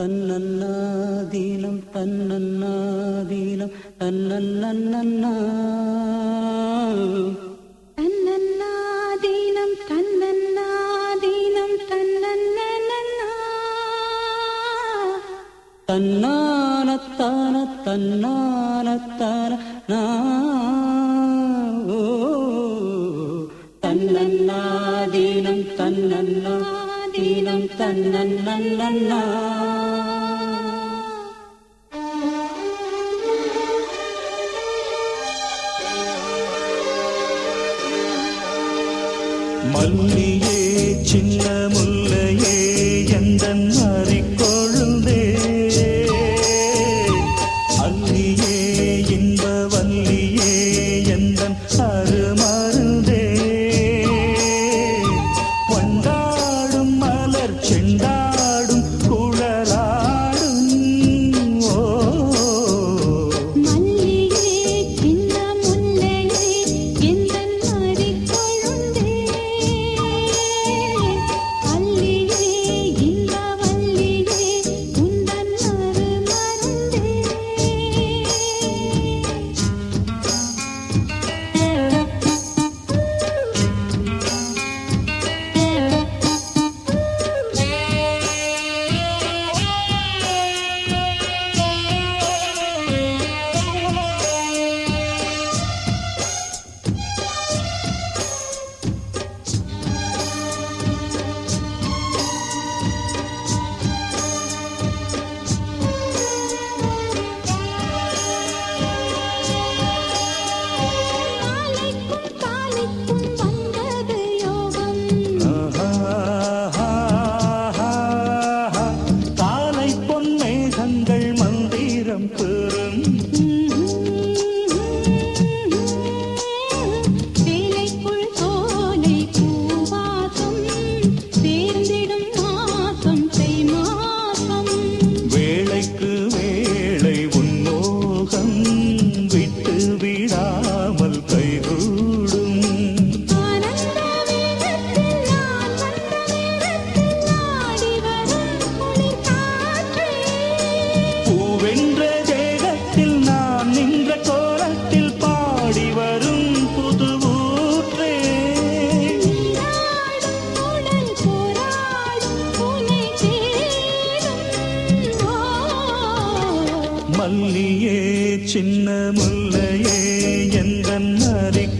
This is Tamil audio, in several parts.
തന്നീലം തന്നീലം തന്നാനത്താന തന്നാനത്താന നാ la la la la. மல்லியே சின்ன முல்லையே எந்த அறிக்கை மல்லியே சின்ன முல்லையே எந்த அறிக்கை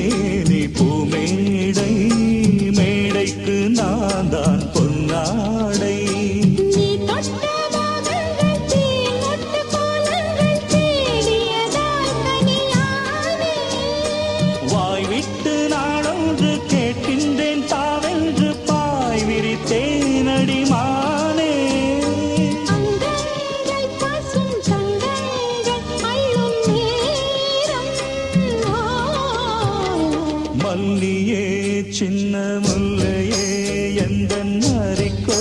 தாவென்று கேட்கின்றேன் தாவென்று பாய் விரித்தேனடி மானே மல்லியே சின்ன முல்லையே எந்த அரிக்கோ